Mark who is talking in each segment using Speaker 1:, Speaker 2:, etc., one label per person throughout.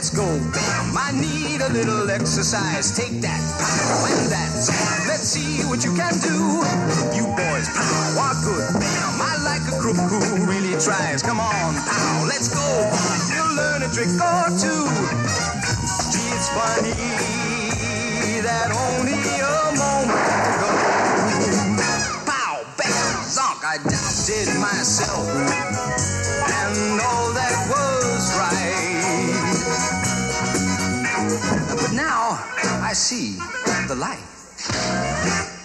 Speaker 1: let's go, bam. I need a little exercise. Take that, pow, and that. Let's see what you can do. You boys, pow, are good, bam. I like a crook who really tries. Come on, pow, let's go. You'll learn a trick or two. Gee, it's funny that only a moment ago. Pow, bam, zonk, I doubted myself. And all see the light.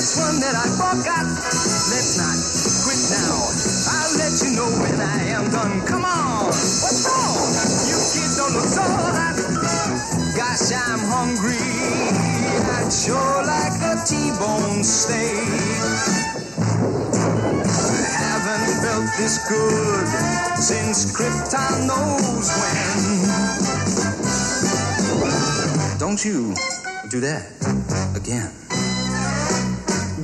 Speaker 1: That's one that I forgot. Let's not quit now. I'll let you know when I am done. Come on. What's wrong? You kids don't look so hot. Gosh, I'm hungry. I'd sure like a T-bone steak. Haven't felt this good since Krypton knows when. Don't you do that again.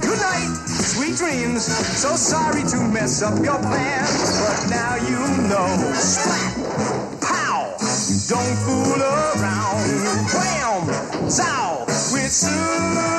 Speaker 1: Good night, sweet dreams. So sorry to mess up your plans, but now you know. Splat, pow, don't fool around. Wham, zow, we're soon